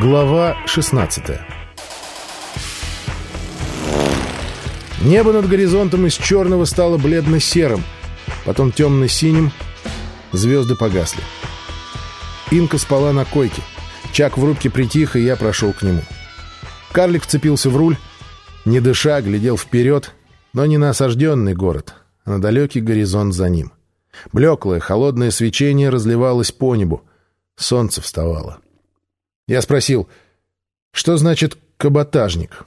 Глава 16 Небо над горизонтом из черного стало бледно-серым, потом темно-синим, звезды погасли. Инка спала на койке. Чак в рубке притих, и я прошел к нему. Карлик вцепился в руль, не дыша, глядел вперед, но не на осажденный город, а на далекий горизонт за ним. Блеклое, холодное свечение разливалось по небу. Солнце вставало. Я спросил, что значит «каботажник»?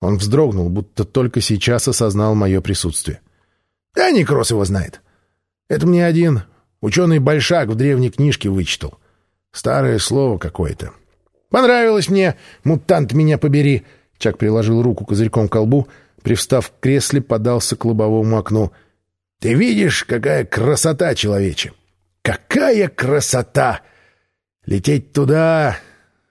Он вздрогнул, будто только сейчас осознал мое присутствие. «Да Некрос его знает. Это мне один ученый Большак в древней книжке вычитал. Старое слово какое-то. Понравилось мне, мутант меня побери!» Чак приложил руку козырьком к колбу, привстав в кресле, подался к лобовому окну. «Ты видишь, какая красота, человече! Какая красота! Лететь туда,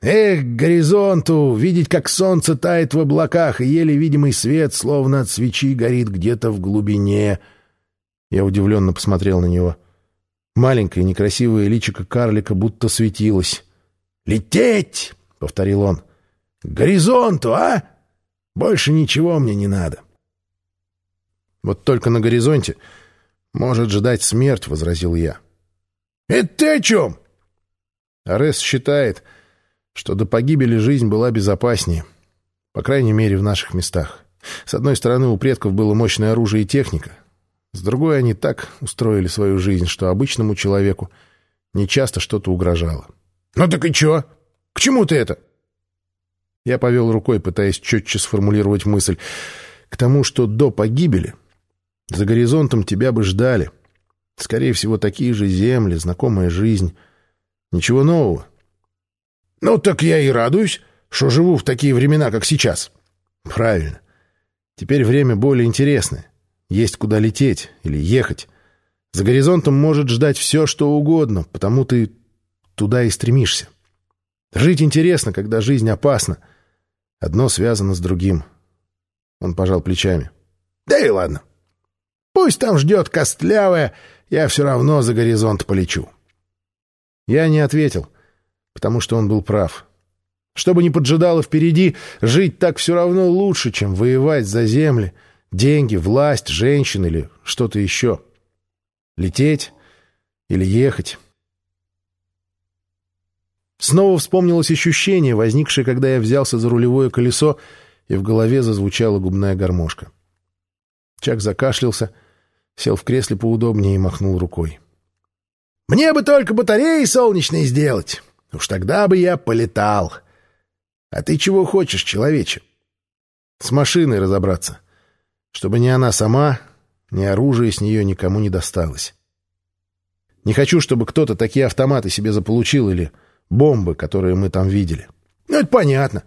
Эх, горизонту! Видеть, как солнце тает в облаках, и еле видимый свет, словно от свечи, горит где-то в глубине. Я удивленно посмотрел на него. Маленькое некрасивое личико карлика будто светилось. «Лететь!» — повторил он. «К горизонту, а? Больше ничего мне не надо». «Вот только на горизонте может ждать смерть», — возразил я. «Это ты о чем?» Арес считает что до погибели жизнь была безопаснее. По крайней мере, в наших местах. С одной стороны, у предков было мощное оружие и техника. С другой, они так устроили свою жизнь, что обычному человеку нечасто что-то угрожало. «Ну так и чё? К чему ты это?» Я повел рукой, пытаясь четче сформулировать мысль. «К тому, что до погибели за горизонтом тебя бы ждали. Скорее всего, такие же земли, знакомая жизнь. Ничего нового. Ну, так я и радуюсь, что живу в такие времена, как сейчас. Правильно. Теперь время более интересное. Есть куда лететь или ехать. За горизонтом может ждать все, что угодно, потому ты туда и стремишься. Жить интересно, когда жизнь опасна. Одно связано с другим. Он пожал плечами. Да и ладно. Пусть там ждет костлявая, я все равно за горизонт полечу. Я не ответил потому что он был прав. Что бы ни поджидало впереди, жить так все равно лучше, чем воевать за земли, деньги, власть, женщин или что-то еще. Лететь или ехать. Снова вспомнилось ощущение, возникшее, когда я взялся за рулевое колесо, и в голове зазвучала губная гармошка. Чак закашлялся, сел в кресле поудобнее и махнул рукой. «Мне бы только батареи солнечные сделать. Уж тогда бы я полетал. А ты чего хочешь, человече? С машиной разобраться. Чтобы ни она сама, ни оружие с нее никому не досталось. Не хочу, чтобы кто-то такие автоматы себе заполучил или бомбы, которые мы там видели. Ну, это понятно.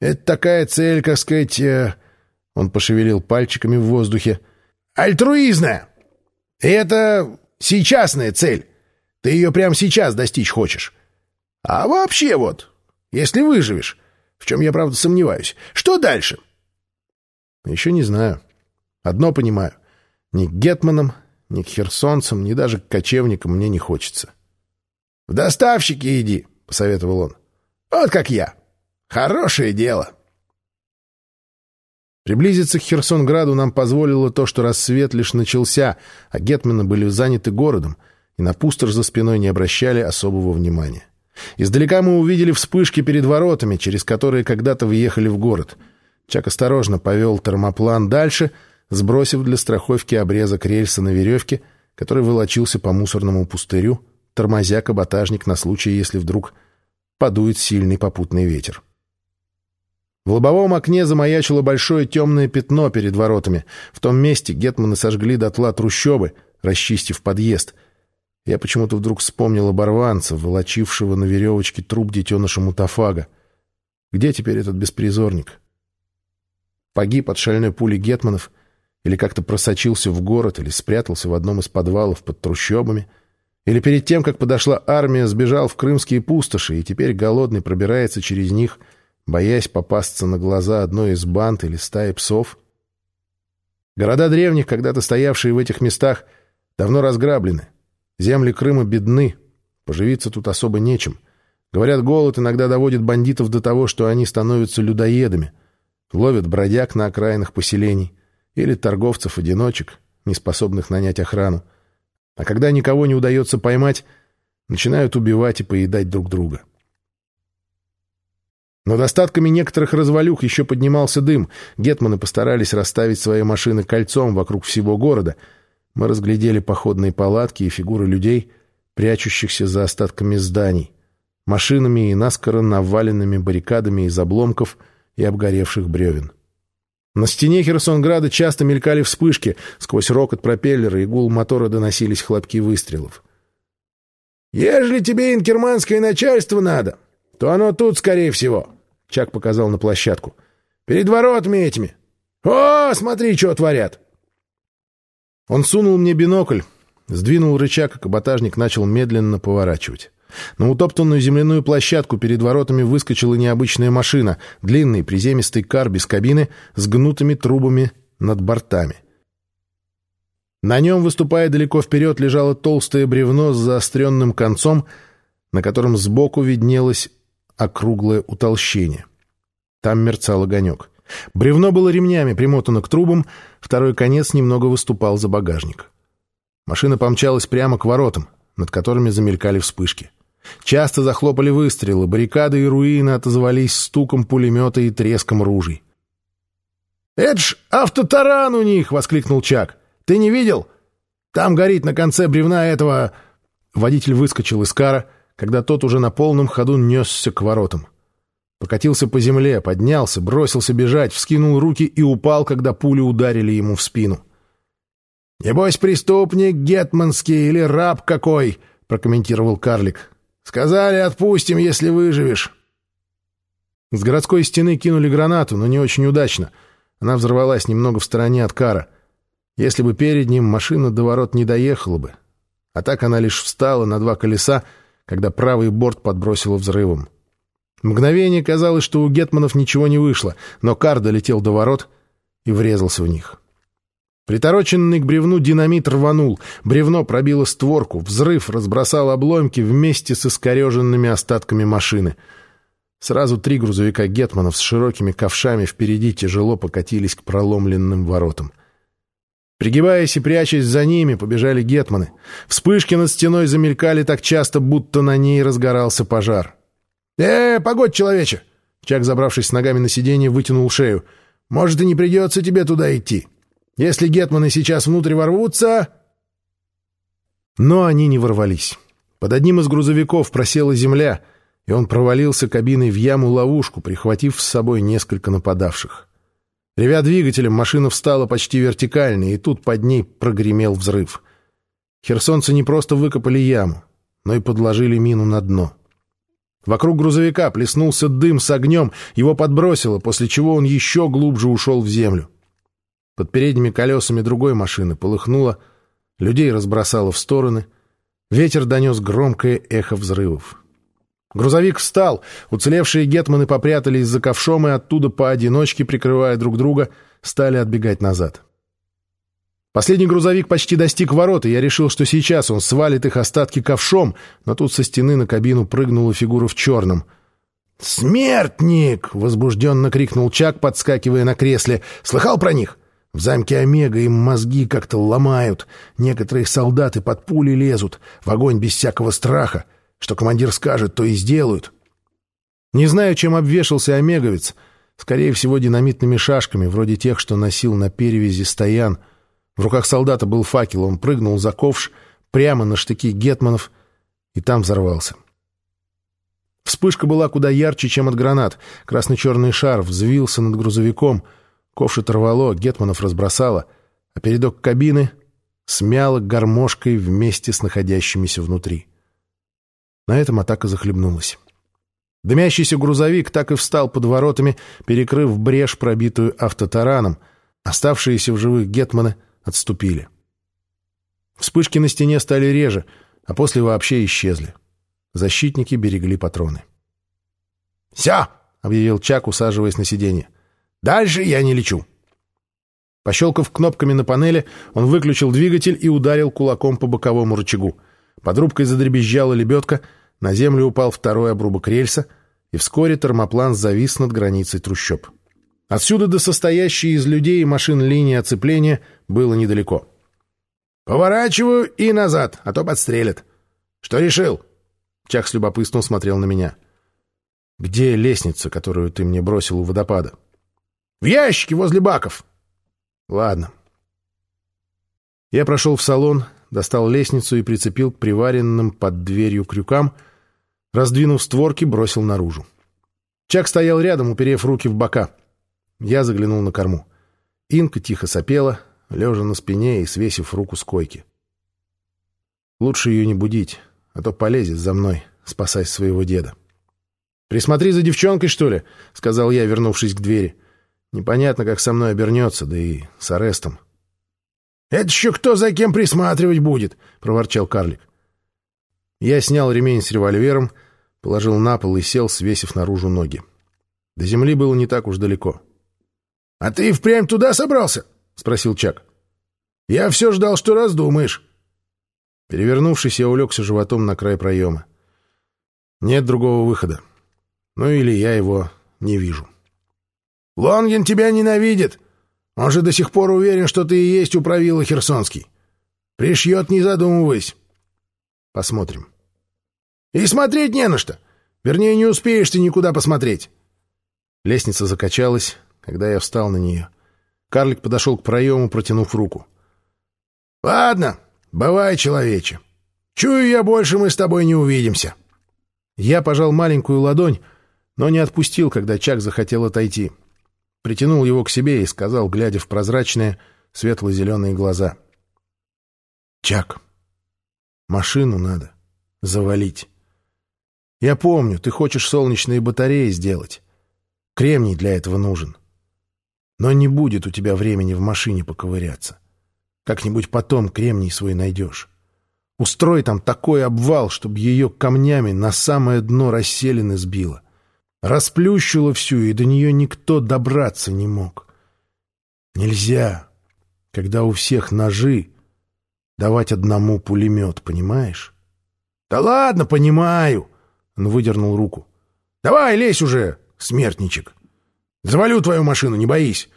Это такая цель, как сказать... Э... Он пошевелил пальчиками в воздухе. Альтруизная. И это сейчасная цель. Ты ее прямо сейчас достичь хочешь. А вообще вот, если выживешь, в чем я, правда, сомневаюсь, что дальше? Еще не знаю. Одно понимаю. Ни к гетманам, ни к херсонцам, ни даже к кочевникам мне не хочется. — В доставщики иди, — посоветовал он. — Вот как я. Хорошее дело. Приблизиться к Херсонграду нам позволило то, что рассвет лишь начался, а гетманы были заняты городом, и на пустошь за спиной не обращали особого внимания. Издалека мы увидели вспышки перед воротами, через которые когда-то въехали в город. Чак осторожно повел термоплан дальше, сбросив для страховки обрезок рельса на веревке, который волочился по мусорному пустырю, тормозя каботажник на случай, если вдруг подует сильный попутный ветер. В лобовом окне замаячило большое темное пятно перед воротами. В том месте гетманы сожгли дотла трущобы, расчистив подъезд — я почему-то вдруг вспомнил оборванца, волочившего на веревочке труп детеныша мутафага. Где теперь этот беспризорник? Погиб от шальной пули гетманов или как-то просочился в город, или спрятался в одном из подвалов под трущобами, или перед тем, как подошла армия, сбежал в крымские пустоши и теперь голодный пробирается через них, боясь попасться на глаза одной из банд или стаи псов. Города древних, когда-то стоявшие в этих местах, давно разграблены — Земли Крыма бедны, поживиться тут особо нечем. Говорят, голод иногда доводит бандитов до того, что они становятся людоедами. Ловят бродяг на окраинах поселений или торговцев-одиночек, не способных нанять охрану. А когда никого не удается поймать, начинают убивать и поедать друг друга. Над остатками некоторых развалюх еще поднимался дым. Гетманы постарались расставить свои машины кольцом вокруг всего города. Мы разглядели походные палатки и фигуры людей, прячущихся за остатками зданий, машинами и наскоро наваленными баррикадами из обломков и обгоревших бревен. На стене Херсонграда часто мелькали вспышки, сквозь рокот пропеллера и гул мотора доносились хлопки выстрелов. «Ежели тебе инкерманское начальство надо, то оно тут, скорее всего», Чак показал на площадку. «Перед воротами этими! О, смотри, что творят!» Он сунул мне бинокль, сдвинул рычаг, и каботажник начал медленно поворачивать. На утоптанную земляную площадку перед воротами выскочила необычная машина, длинный приземистый кар без кабины с гнутыми трубами над бортами. На нем, выступая далеко вперед, лежало толстое бревно с заостренным концом, на котором сбоку виднелось округлое утолщение. Там мерцал огонек. Бревно было ремнями примотано к трубам, второй конец немного выступал за багажник. Машина помчалась прямо к воротам, над которыми замелькали вспышки. Часто захлопали выстрелы, баррикады и руины отозвались стуком пулемета и треском ружей. «Это ж автотаран у них!» — воскликнул Чак. «Ты не видел? Там горит на конце бревна этого...» Водитель выскочил из кара — когда тот уже на полном ходу несся к воротам. Покатился по земле, поднялся, бросился бежать, вскинул руки и упал, когда пули ударили ему в спину. «Небось, преступник гетманский или раб какой!» — прокомментировал карлик. «Сказали, отпустим, если выживешь». С городской стены кинули гранату, но не очень удачно. Она взорвалась немного в стороне от кара. Если бы перед ним машина до ворот не доехала бы. А так она лишь встала на два колеса, когда правый борт подбросило взрывом. Мгновение казалось, что у гетманов ничего не вышло, но кар долетел до ворот и врезался в них. Притороченный к бревну динамит рванул, бревно пробило створку, взрыв разбросал обломки вместе с искореженными остатками машины. Сразу три грузовика гетманов с широкими ковшами впереди тяжело покатились к проломленным воротам. Пригибаясь и прячась за ними, побежали гетманы. Вспышки над стеной замелькали так часто, будто на ней разгорался пожар. «Э, погодь, человече!» Чак, забравшись с ногами на сиденье, вытянул шею. «Может, и не придется тебе туда идти. Если гетманы сейчас внутрь ворвутся...» Но они не ворвались. Под одним из грузовиков просела земля, и он провалился кабиной в яму-ловушку, прихватив с собой несколько нападавших. Ревя двигателем, машина встала почти вертикально, и тут под ней прогремел взрыв. Херсонцы не просто выкопали яму, но и подложили мину на дно. Вокруг грузовика плеснулся дым с огнем, его подбросило, после чего он еще глубже ушел в землю. Под передними колесами другой машины полыхнуло, людей разбросало в стороны, ветер донес громкое эхо взрывов. Грузовик встал, уцелевшие гетманы попрятались за ковшом и оттуда поодиночке, прикрывая друг друга, стали отбегать назад. Последний грузовик почти достиг ворот, и я решил, что сейчас он свалит их остатки ковшом, но тут со стены на кабину прыгнула фигура в черном. «Смертник!» — возбужденно крикнул Чак, подскакивая на кресле. «Слыхал про них? В замке Омега им мозги как-то ломают. Некоторые солдаты под пули лезут, в огонь без всякого страха. Что командир скажет, то и сделают. Не знаю, чем обвешался омеговец. Скорее всего, динамитными шашками, вроде тех, что носил на перевязи стоян. В руках солдата был факел, он прыгнул за ковш прямо на штыки гетманов и там взорвался. Вспышка была куда ярче, чем от гранат. Красно-черный шар взвился над грузовиком. Ковш оторвало, гетманов разбросало, а передок кабины смяло гармошкой вместе с находящимися внутри. На этом атака захлебнулась. Дымящийся грузовик так и встал под воротами, перекрыв брешь, пробитую автотараном. Оставшиеся в живых гетманы отступили. Вспышки на стене стали реже, а после вообще исчезли. Защитники берегли патроны. «Все!» — объявил Чак, усаживаясь на сиденье. «Дальше я не лечу». Пощелкав кнопками на панели, он выключил двигатель и ударил кулаком по боковому рычагу. Под рубкой задребезжала лебедка — На землю упал второй обрубок рельса, и вскоре термоплан завис над границей трущоб. Отсюда до состоящей из людей и машин линии оцепления было недалеко. «Поворачиваю и назад, а то подстрелят. Что решил?» Чак с любопытством смотрел на меня. «Где лестница, которую ты мне бросил у водопада?» «В ящике возле баков». «Ладно». Я прошел в салон, достал лестницу и прицепил к приваренным под дверью крюкам, раздвинув створки, бросил наружу. Чак стоял рядом, уперев руки в бока. Я заглянул на корму. Инка тихо сопела, лежа на спине и свесив руку с койки. Лучше ее не будить, а то полезет за мной, спасать своего деда. «Присмотри за девчонкой, что ли?» — сказал я, вернувшись к двери. «Непонятно, как со мной обернется, да и с арестом». «Это еще кто за кем присматривать будет?» — проворчал карлик. Я снял ремень с револьвером, положил на пол и сел, свесив наружу ноги. До земли было не так уж далеко. «А ты впрямь туда собрался?» — спросил Чак. «Я все ждал, что раздумаешь». Перевернувшись, я улегся животом на край проема. Нет другого выхода. Ну или я его не вижу. «Лонгин тебя ненавидит. Он же до сих пор уверен, что ты и есть управила Херсонский. Пришьет, не задумываясь». «Посмотрим». «И смотреть не на что. Вернее, не успеешь ты никуда посмотреть». Лестница закачалась, когда я встал на нее. Карлик подошел к проему, протянув руку. «Ладно, бывай, человече. Чую я, больше мы с тобой не увидимся». Я пожал маленькую ладонь, но не отпустил, когда Чак захотел отойти. Притянул его к себе и сказал, глядя в прозрачные, светло-зеленые глаза. «Чак, машину надо завалить. Я помню, ты хочешь солнечные батареи сделать. Кремний для этого нужен. Но не будет у тебя времени в машине поковыряться. Как-нибудь потом кремний свой найдешь. Устрой там такой обвал, чтобы ее камнями на самое дно расселены сбило. Расплющило всю, и до нее никто добраться не мог. Нельзя, когда у всех ножи, давать одному пулемет, понимаешь? — Да ладно, понимаю! — он выдернул руку. — Давай, лезь уже, смертничек. Завалю твою машину, не боись.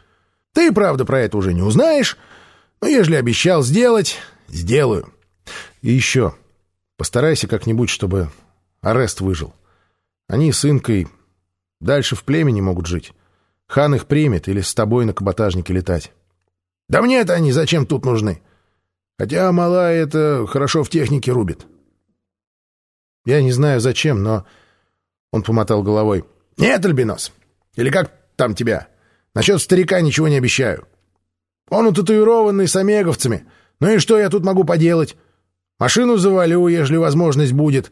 Ты, правда, про это уже не узнаешь, но ежели обещал сделать, сделаю. И еще, постарайся как-нибудь, чтобы арест выжил. Они с Инкой дальше в племени могут жить. Хан их примет или с тобой на каботажнике летать. Да мне это они зачем тут нужны? Хотя малая это хорошо в технике рубит. Я не знаю зачем, но... Он помотал головой. Нет, Альбинос. Или как там тебя? Насчет старика ничего не обещаю. Он утатуированный с омеговцами. Ну и что я тут могу поделать? Машину завалю, ежели возможность будет.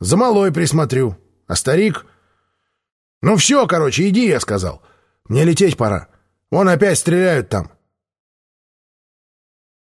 За малой присмотрю. А старик... Ну все, короче, иди, я сказал. Мне лететь пора. Вон опять стреляют там.